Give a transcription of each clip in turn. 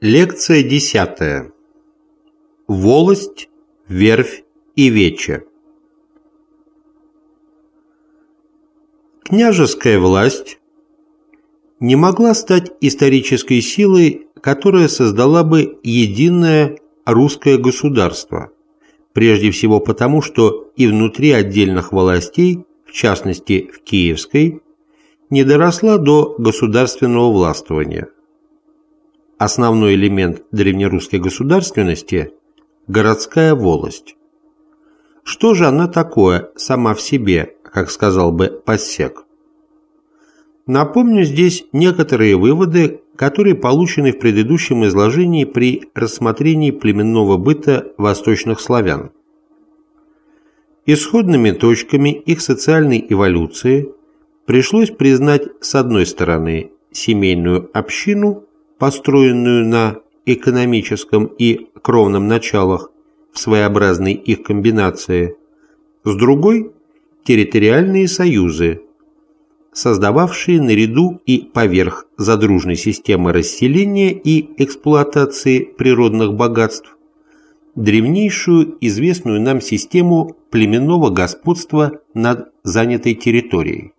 Лекция десятая. Волость, верфь и вече. Княжеская власть не могла стать исторической силой, которая создала бы единое русское государство, прежде всего потому, что и внутри отдельных властей, в частности в Киевской, не доросла до государственного властвования – основной элемент древнерусской государственности – городская волость. Что же она такое сама в себе, как сказал бы Пассек? Напомню здесь некоторые выводы, которые получены в предыдущем изложении при рассмотрении племенного быта восточных славян. Исходными точками их социальной эволюции пришлось признать с одной стороны семейную общину построенную на экономическом и кровном началах в своеобразной их комбинации, с другой – территориальные союзы, создававшие наряду и поверх задружной системы расселения и эксплуатации природных богатств древнейшую известную нам систему племенного господства над занятой территорией.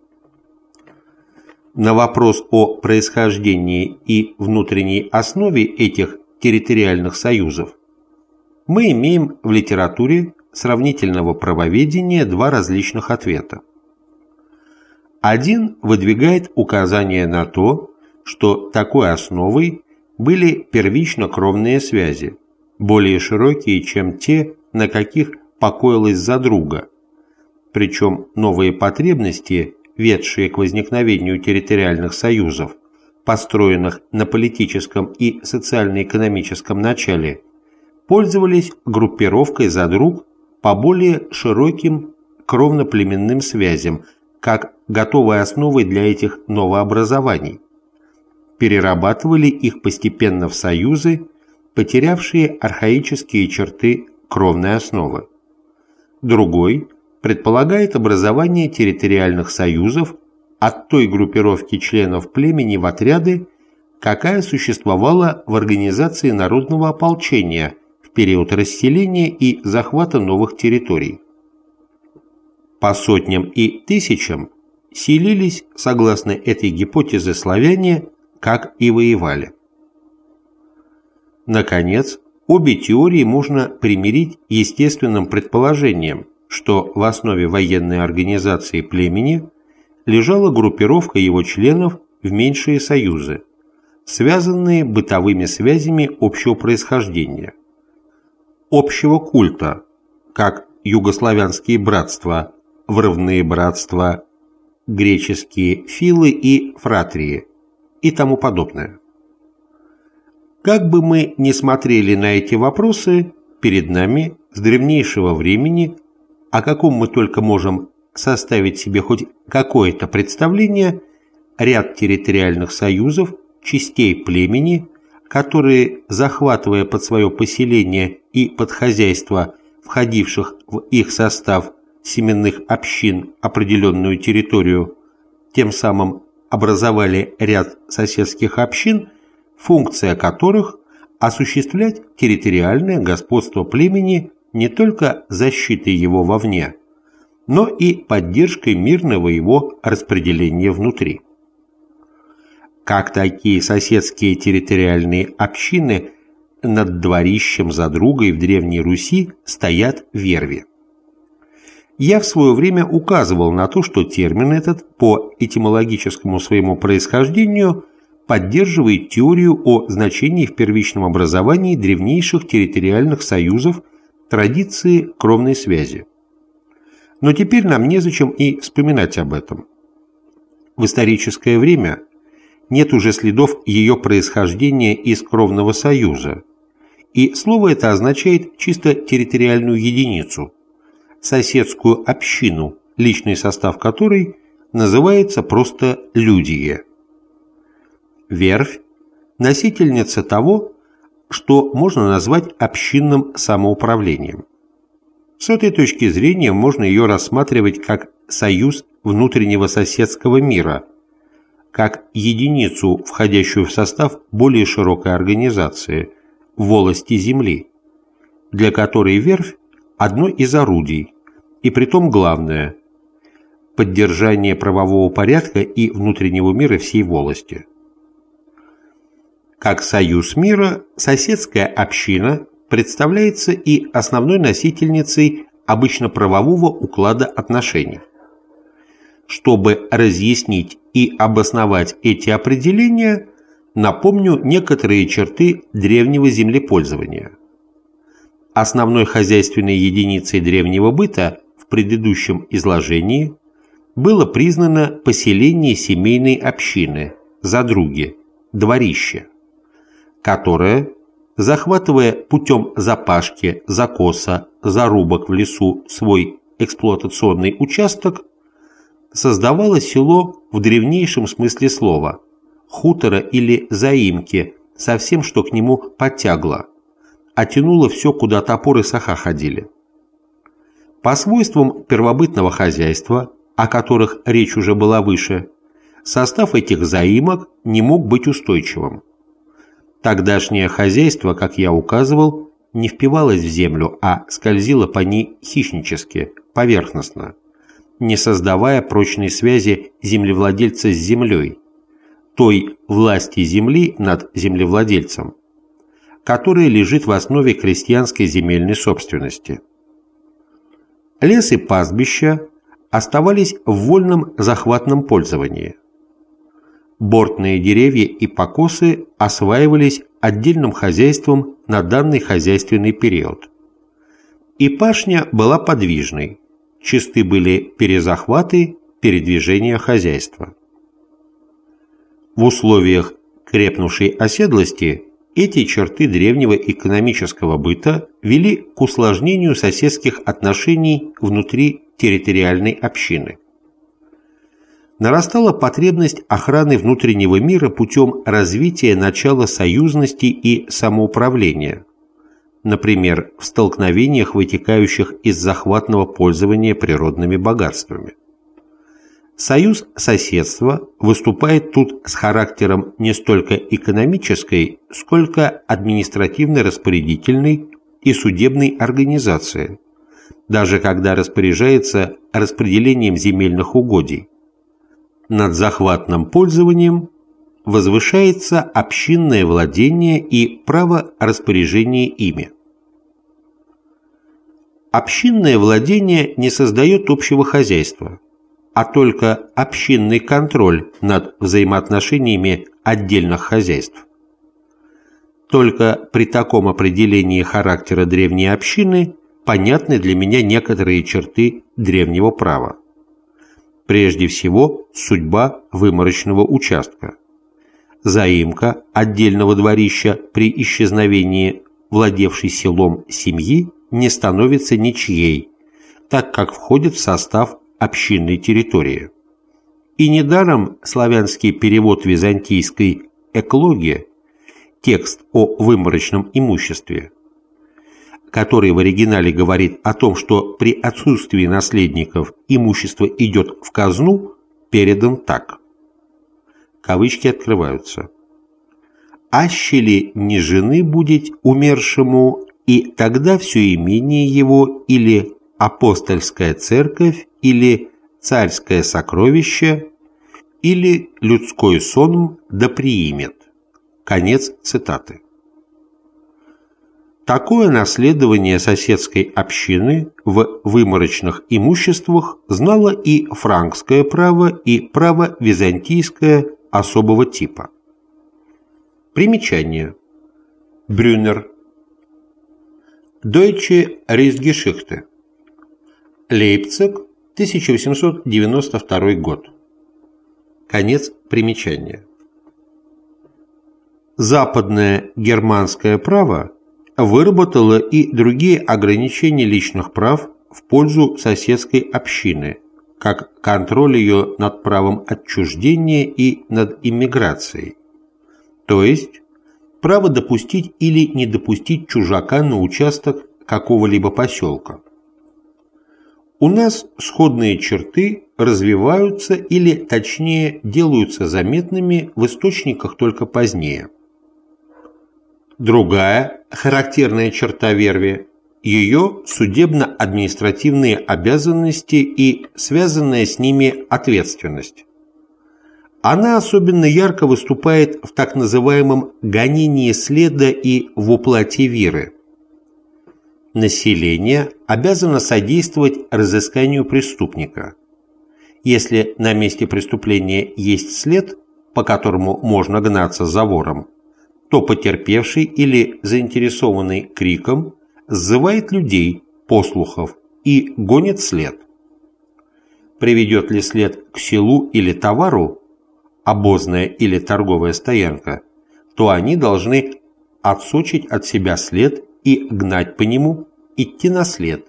На вопрос о происхождении и внутренней основе этих территориальных союзов мы имеем в литературе сравнительного правоведения два различных ответа. Один выдвигает указание на то, что такой основой были первично кровные связи, более широкие, чем те, на каких покоилась задруга, причем новые потребности ведшие к возникновению территориальных союзов, построенных на политическом и социально-экономическом начале, пользовались группировкой задруг по более широким кровно-племенным связям, как готовой основой для этих новообразований. Перерабатывали их постепенно в союзы, потерявшие архаические черты кровной основы. Другой – предполагает образование территориальных союзов от той группировки членов племени в отряды, какая существовала в организации народного ополчения в период расселения и захвата новых территорий. По сотням и тысячам селились, согласно этой гипотезе славяне, как и воевали. Наконец, обе теории можно примирить естественным предположением, что в основе военной организации племени лежала группировка его членов в меньшие союзы, связанные бытовыми связями общего происхождения, общего культа, как югославянские братства, врывные братства, греческие филы и фратрии и тому подобное. Как бы мы ни смотрели на эти вопросы, перед нами с древнейшего времени о каком мы только можем составить себе хоть какое-то представление, ряд территориальных союзов, частей племени, которые, захватывая под свое поселение и под хозяйство входивших в их состав семенных общин определенную территорию, тем самым образовали ряд соседских общин, функция которых – осуществлять территориальное господство племени не только защитой его вовне, но и поддержкой мирного его распределения внутри. Как такие соседские территориальные общины над дворищем за другой в Древней Руси стоят верви. Я в свое время указывал на то, что термин этот по этимологическому своему происхождению поддерживает теорию о значении в первичном образовании древнейших территориальных союзов традиции кровной связи. Но теперь нам незачем и вспоминать об этом. В историческое время нет уже следов ее происхождения из кровного союза, и слово это означает чисто территориальную единицу, соседскую общину, личный состав которой называется просто «людие». Верфь – носительница того, что можно назвать общинным самоуправлением. С этой точки зрения можно ее рассматривать как союз внутреннего соседского мира, как единицу, входящую в состав более широкой организации – волости земли, для которой верфь – одно из орудий, и притом главное – поддержание правового порядка и внутреннего мира всей волости. Как союз мира, соседская община представляется и основной носительницей обычно правового уклада отношений. Чтобы разъяснить и обосновать эти определения, напомню некоторые черты древнего землепользования. Основной хозяйственной единицей древнего быта в предыдущем изложении было признано поселение семейной общины, задруги, дворище, которое, захватывая путем запашки, закоса, зарубок в лесу свой эксплуатационный участок, создавало село в древнейшем смысле слова, хутора или заимки со всем, что к нему подтягло, а тянуло все, куда топоры саха ходили. По свойствам первобытного хозяйства, о которых речь уже была выше, состав этих заимок не мог быть устойчивым. Тогдашнее хозяйство, как я указывал, не впивалось в землю, а скользило по ней хищнически, поверхностно не создавая прочной связи землевладельца с землей, той власти земли над землевладельцем, которая лежит в основе крестьянской земельной собственности. Лес и пастбища оставались в вольном захватном пользовании. Бортные деревья и покосы осваивались отдельным хозяйством на данный хозяйственный период. И пашня была подвижной, чисты были перезахваты, передвижения хозяйства. В условиях крепнувшей оседлости эти черты древнего экономического быта вели к усложнению соседских отношений внутри территориальной общины. Нарастала потребность охраны внутреннего мира путем развития начала союзности и самоуправления – например, в столкновениях, вытекающих из захватного пользования природными богатствами. Союз соседства выступает тут с характером не столько экономической, сколько административно-распорядительной и судебной организации, даже когда распоряжается распределением земельных угодий. Над захватным пользованием возвышается общинное владение и право распоряжения ими. Общинное владение не создает общего хозяйства, а только общинный контроль над взаимоотношениями отдельных хозяйств. Только при таком определении характера древней общины понятны для меня некоторые черты древнего права. Прежде всего, судьба выморочного участка заимка отдельного дворища при исчезновении владевшей селом семьи не становится ничьей, так как входит в состав общинной территории. И недаром славянский перевод византийской «эклогии» текст о выморочном имуществе, который в оригинале говорит о том, что при отсутствии наследников имущество идет в казну, передан так. Кавычки открываются. «Аще ли не жены будет умершему, и тогда все имение его или апостольская церковь, или царское сокровище, или людской сон да приимет». Конец цитаты. Такое наследование соседской общины в выморочных имуществах знало и франкское право, и право византийское особого типа. Примечание. Брюнер. Deutsche Reisgeschichte. Лейпциг, 1892 год. Конец примечания. Западное германское право выработало и другие ограничения личных прав в пользу соседской общины – как контроль ее над правом отчуждения и над иммиграцией, то есть право допустить или не допустить чужака на участок какого-либо поселка. У нас сходные черты развиваются или, точнее, делаются заметными в источниках только позднее. Другая характерная черта верви – ее судебно-административные обязанности и связанная с ними ответственность. Она особенно ярко выступает в так называемом гонении следа и в уплате веры. Население обязано содействовать разысканию преступника. Если на месте преступления есть след, по которому можно гнаться за вором, то потерпевший или заинтересованный криком сзывает людей, послухов, и гонит след. Приведет ли след к селу или товару, обозная или торговая стоянка, то они должны отсочить от себя след и гнать по нему, идти на след.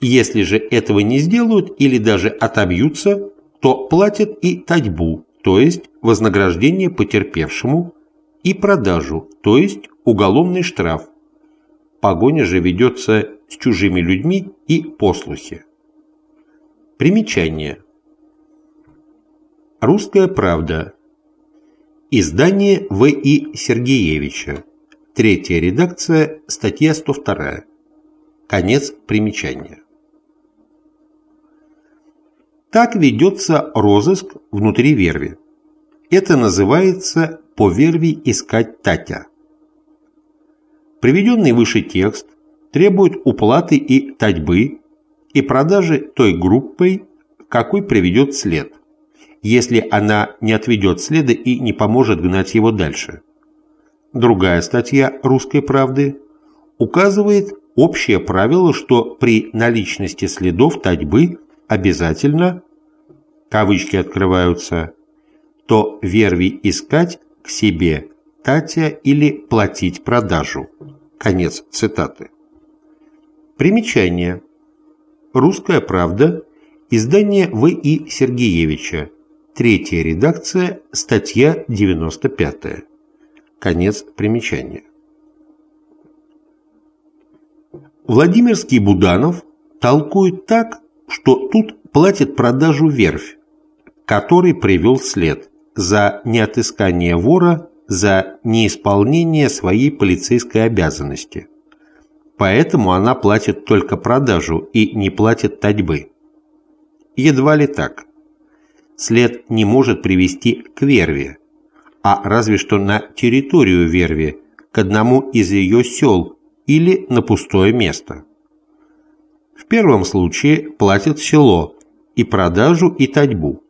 Если же этого не сделают или даже отобьются, то платят и татьбу, то есть вознаграждение потерпевшему, и продажу, то есть уголовный штраф. Погоня же ведется с чужими людьми и послухи. Примечание. Русская правда. Издание В.И. Сергеевича. Третья редакция, статья 102. Конец примечания. Так ведется розыск внутри верви. Это называется по верви искать Татя. Приведенный выше текст требует уплаты и татьбы и продажи той группой, какой приведет след, если она не отведет следа и не поможет гнать его дальше. Другая статья «Русской правды» указывает общее правило, что при наличности следов татьбы обязательно, кавычки открываются, то верви искать к себе Татя или платить продажу. Конец цитаты. Примечание. Русская правда. Издание В.И. Сергеевича. Третья редакция. Статья 95. Конец примечания. Владимирский Буданов толкует так, что тут платит продажу верфь, который привел след, за неотыскание вора, за неисполнение своей полицейской обязанности. Поэтому она платит только продажу и не платит татьбы. Едва ли так. След не может привести к верве, а разве что на территорию верви, к одному из ее сел или на пустое место. В первом случае платит село и продажу, и татьбу.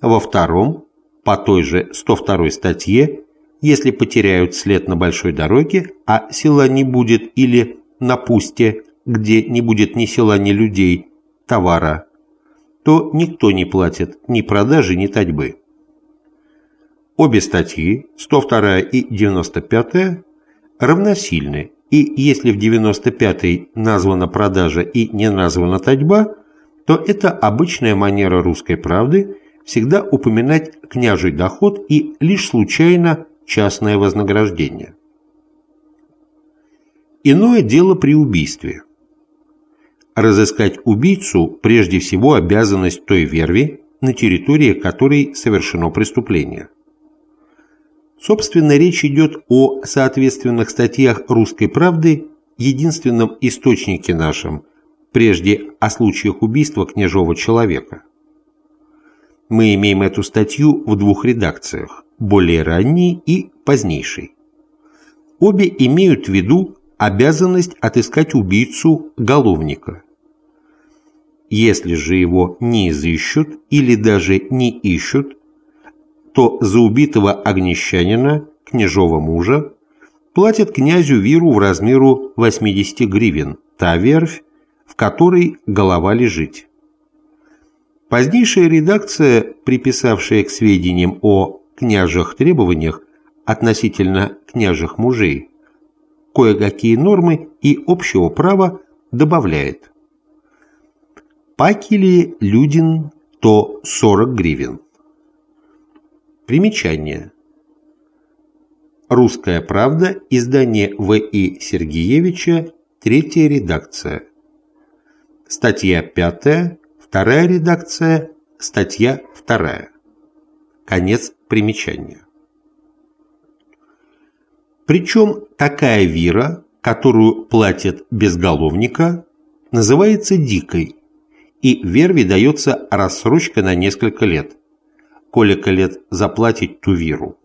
Во втором по той же 102 статье, если потеряют след на большой дороге, а села не будет или на пусте, где не будет ни села, ни людей, товара, то никто не платит ни продажи, ни татьбы. Обе статьи, 102 и 95, равносильны, и если в 95 названа продажа и не названа татьба, то это обычная манера русской правды – всегда упоминать княжий доход и лишь случайно частное вознаграждение. Иное дело при убийстве. Разыскать убийцу прежде всего обязанность той верви, на территории которой совершено преступление. Собственно, речь идет о соответственных статьях «Русской правды», единственном источнике нашем, прежде о случаях убийства княжого человека. Мы имеем эту статью в двух редакциях, более ранней и позднейшей. Обе имеют в виду обязанность отыскать убийцу головника. Если же его не изыщут или даже не ищут, то за убитого огнещанина, княжого мужа, платят князю Виру в размеру 80 гривен, та верфь, в которой голова лежит. Позднейшая редакция, приписавшая к сведениям о княжих требованиях относительно княжих мужей, кое-какие нормы и общего права добавляет. Пакели Людин то 40 гривен. Примечание. Русская правда, издание В.И. Сергеевича, третья редакция. Статья 5, Вторая редакция, статья 2. Конец примечания. Причем такая вира, которую платят безголовника, называется дикой, и верви дается рассрочка на несколько лет, колика лет заплатить ту виру.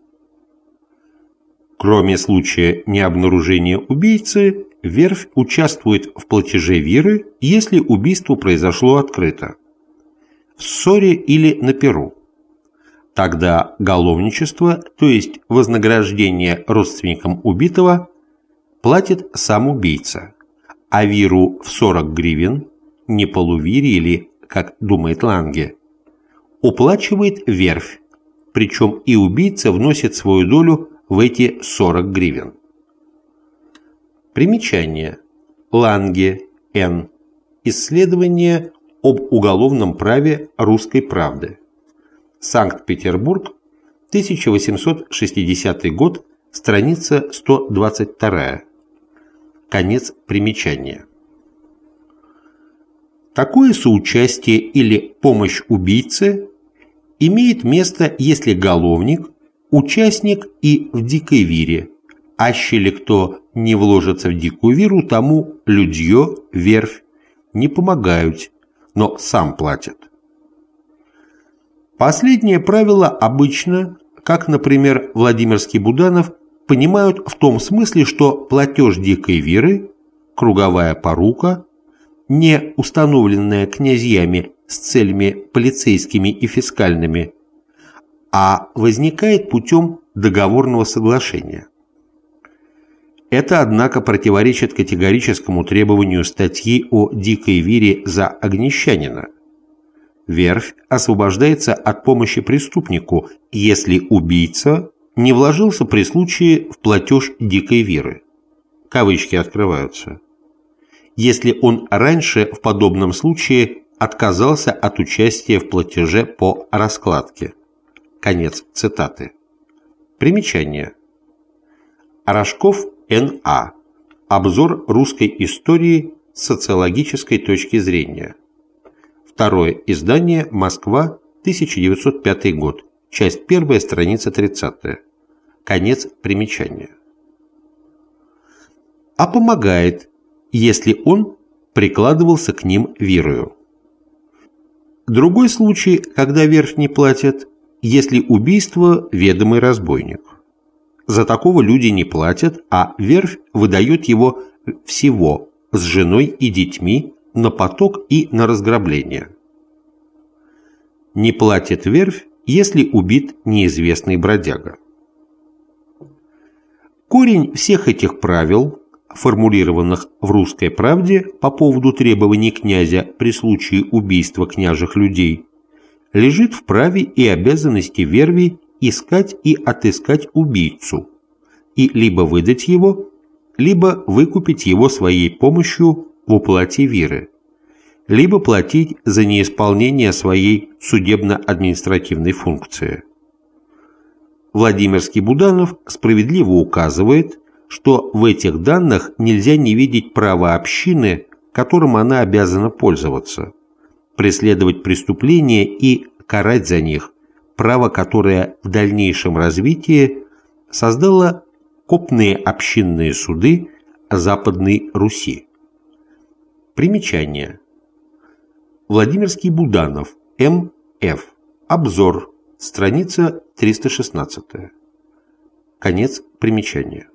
Кроме случая необнаружения убийцы, верфь участвует в платеже виры, если убийство произошло открыто, в ссоре или на перу. Тогда головничество, то есть вознаграждение родственникам убитого, платит сам убийца, а виру в 40 гривен, не полувире или, как думает Ланге, уплачивает верфь, причем и убийца вносит свою долю в эти 40 гривен. Примечание. Ланге, Н. Исследование об уголовном праве русской правды. Санкт-Петербург, 1860 год, страница 122. Конец примечания. Такое соучастие или помощь убийце имеет место, если головник – участник и в дикой вире, а кто не вложится в дикую виру, тому людье, верфь не помогают, но сам платят. Последнее правило обычно, как, например, Владимирский Буданов, понимают в том смысле, что платеж дикой веры, круговая порука, не установленная князьями с целями полицейскими и фискальными, а возникает путем договорного соглашения. Это, однако, противоречит категорическому требованию статьи о дикой вире за огнещанина – верфь освобождается от помощи преступнику, если убийца не вложился при случае в платеж дикой веры. Кавычки открываются. Если он раньше в подобном случае отказался от участия в платеже по раскладке. Конец цитаты. Примечание. Рожков Н.А. Обзор русской истории с социологической точки зрения. Второе издание «Москва», 1905 год. Часть 1, страница 30. Конец примечания. А помогает, если он прикладывался к ним верою. Другой случай, когда верх не платят, если убийство – ведомый разбойник. За такого люди не платят, а верфь выдает его всего с женой и детьми на поток и на разграбление. Не платит верфь, если убит неизвестный бродяга. Корень всех этих правил, формулированных в «Русской правде» по поводу требований князя при случае убийства княжих людей, лежит в праве и обязанности верви искать и отыскать убийцу. И либо выдать его, либо выкупить его своей помощью в уплате виры, либо платить за неисполнение своей судебно-административной функции. Владимирский Буданов справедливо указывает, что в этих данных нельзя не видеть права общины, которым она обязана пользоваться, преследовать преступления и карать за них, право которое в дальнейшем развитии создало копные общинные суды Западной Руси. Примечание. Владимирский Буданов, М.Ф. Обзор. Страница 316. Конец примечания.